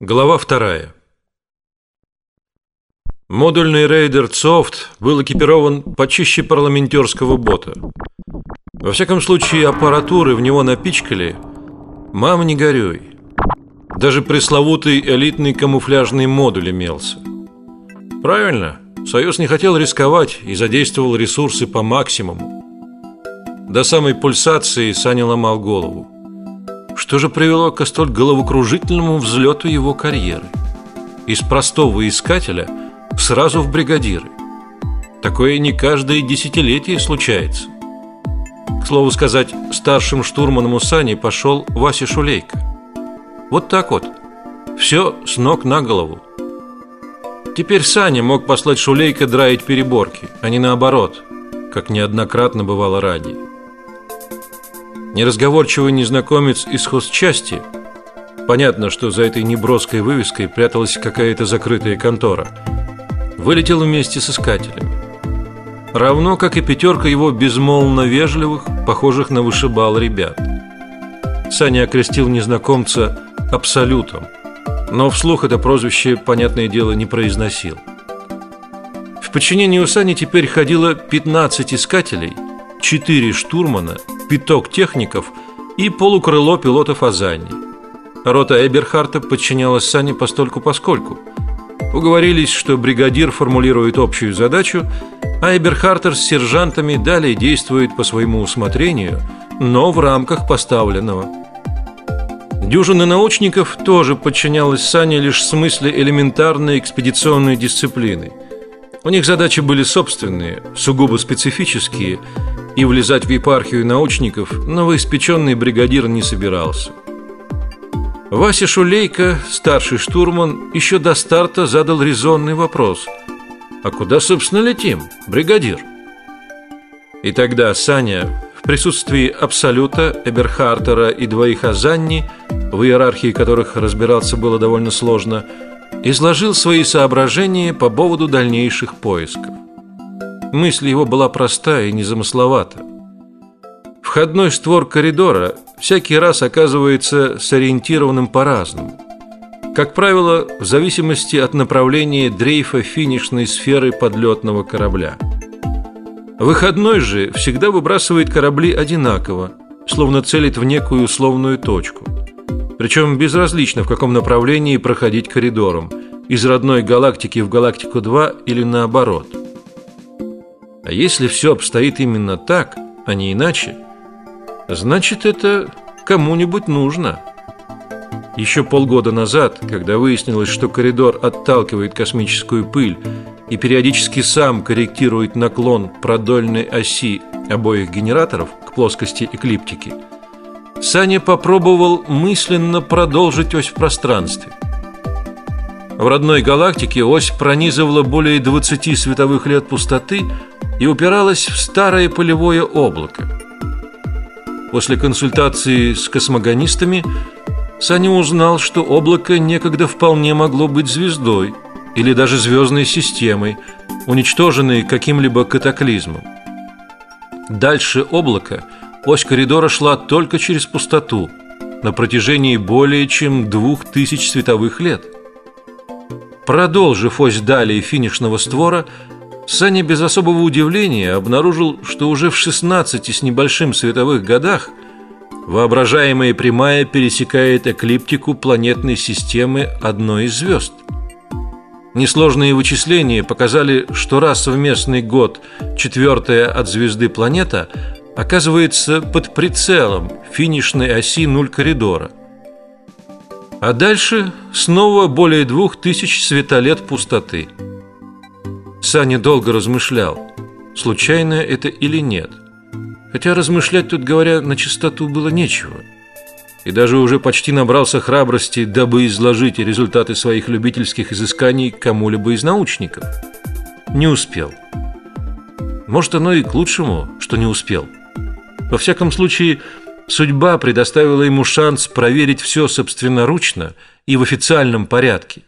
Глава вторая. Модульный рейдер Софт был экипирован почище парламентерского бота. Во всяком случае, аппаратуры в него напичкали. Мама, не горюй. Даже пресловутый элитный камуфляжный модуль имелся. Правильно, Союз не хотел рисковать и задействовал ресурсы по максимуму. До самой пульсации Саня ломал голову. Что же привело к столь головокружительному взлету его карьеры? Из простого искателя сразу в бригадиры. Такое не каждое десятилетие случается. К слову сказать, старшим штурманом у Сани пошел Вася Шулейко. Вот так вот. Все с ног на голову. Теперь Саня мог послать Шулейко драить переборки, а не наоборот, как неоднократно бывало ранее. Неразговорчивый незнакомец из хозчасти. Понятно, что за этой неброской вывеской пряталась какая-то закрытая контора. Вылетел вместе с искателями. Равно как и пятерка его безмолвно вежливых, похожих на вышибал ребят. Саня окрестил незнакомца абсолютом, но вслух это прозвище, понятное дело, не произносил. В подчинении у Сани теперь ходило 15 искателей, 4 штурмана пяток техников и полукрыло пилотов Азани. Рота Эберхарта подчинялась Сане постольку поскольку. Уговорились, что бригадир формулирует общую задачу, а Эберхартер с сержантами далее действует по своему усмотрению, но в рамках поставленного. Дюжина научников тоже подчинялась Сане лишь в смысле элементарной экспедиционной дисциплины. У них задачи были собственные, сугубо специфические, и влезать в епархию научников новоиспеченный бригадир не собирался. Вася Шулейко, старший штурман, еще до старта задал резонный вопрос: "А куда, собственно, летим, бригадир?" И тогда Саня в присутствии абсолюта Эберхартера и двоих Азанни, в иерархии которых разбираться было довольно сложно, изложил свои соображения по поводу дальнейших поисков. Мысль его была проста и незамысловата. Входной створ коридора всякий раз оказывается сориентированным по-разному. Как правило, в зависимости от направления дрейфа финишной сферы подлетного корабля. Выходной же всегда выбрасывает корабли одинаково, словно целит в некую условную точку. Причем безразлично, в каком направлении проходить коридором из родной галактики в галактику 2 или наоборот. А если все обстоит именно так, а не иначе, значит это кому-нибудь нужно. Еще полгода назад, когда выяснилось, что коридор отталкивает космическую пыль и периодически сам корректирует наклон продольной оси обоих генераторов к плоскости эклиптики, Саня попробовал мысленно продолжить ось в пространстве. В родной галактике ось пронизывала более 20 световых лет пустоты и упиралась в старое полевое облако. После консультации с космогонистами Саня узнал, что облако некогда вполне могло быть звездой или даже звездной системой, уничтоженной каким-либо катаклизмом. Дальше облака ось коридора шла только через пустоту на протяжении более чем двух тысяч световых лет. Продолжив ось далее финишного створа, Саня без особого удивления обнаружил, что уже в 16 с небольшим световых годах воображаемая прямая пересекает эклиптику планетной системы одной из звезд. Несложные вычисления показали, что раз в местный год четвертая от звезды планета оказывается под прицелом финишной оси нуль коридора. А дальше снова более двух тысяч светолет пустоты. Саня долго размышлял, случайно это или нет. Хотя размышлять тут говоря на чистоту было нечего. И даже уже почти набрался храбрости, дабы изложить результаты своих любительских изысканий кому-либо из научников. Не успел. Может, оно и к лучшему, что не успел. Во всяком случае, судьба предоставила ему шанс проверить все собственноручно и в официальном порядке